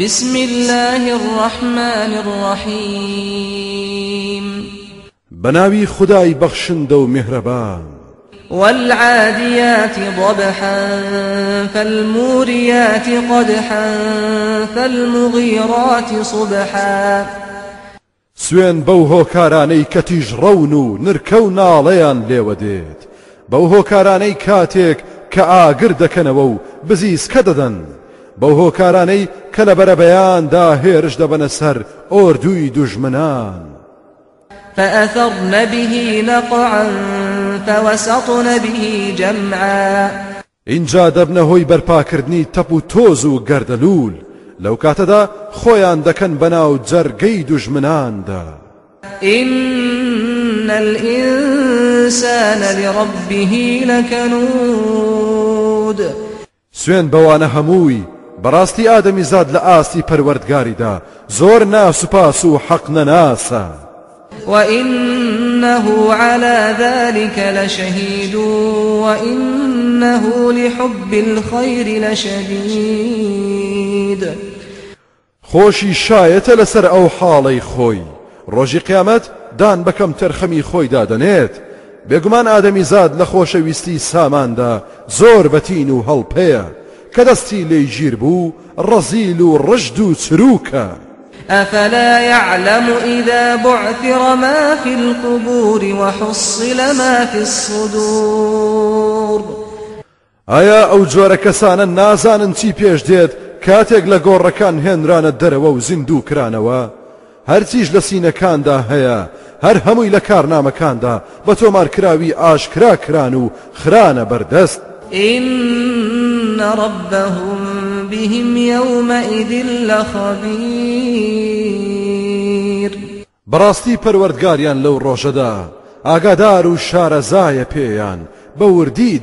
بسم الله الرحمن الرحيم. بناوي خداي بخشند ومهربان والعاديات ضبحا فالموريات قدحا فالمغيرات صبحا. سوێن بەو هۆکارانەی کە تیژ ڕەون و نرکە و ناڵەیان لێوە دێت. بەو هۆکارانەی کاتێک کە ئاگر دەکەنەوە و بزیسکە دەدەن. بەو هۆکارانەی کە لە بەرەبەیاندا هێرش دەبەنە سەر ئۆردووی دوژمنان. فأثرن به نقعا فوسطن به جمعا. اینجا دەبنە هۆی بەرپاکردنی تەپ و تۆز و گەردەلول. لەو کاتەدا خۆیان دەکەن بەناو جەرگەی دوژمناندا. إن الإنسان لربه لكنود. سوێن بەوانە هەمووی بەڕاستی ئادەمی زاد لە ئاستی پەروەردگاریدا زۆر ناسوپاس و حەق نەناسە وإنه على ذلك لشهيد وإنه لحب الخير لشديد. خۆشی شایەتە لەسەر ئەو حاڵەی خۆی ڕۆژی قیامەت دان بەکەم تەرخەمی خۆی دادەنێت بێگومان ئادەمی زاد لە خۆشەویستی ساماندا. زۆر بەتین و هەڵپەیە کە دەستی لێی ژیر بوو ڕەزیل و ڕژد و چروکە أفلا يعلم إذا بعثر ما في القبور وحصل ما في الصدور؟ ئایا ئەو جۆرە کەسانە نازانن چی پێش دێت کاتێک لە گۆڕەکان هێنرانە دەرەوە و زیندوو کرانەوە هەرچیش لە سینەکاندا هەیە هەر هەمووی لە کارنامەکاندا بە تۆمارکراوی ئاشکرا کران و خرانە بەردەست إن ربهم بهم يومئذ لخبير. بەڕاستی پەروەردگاریان لەو ڕۆژەدا ئاگادار و شارەزایە پێیان بە وردی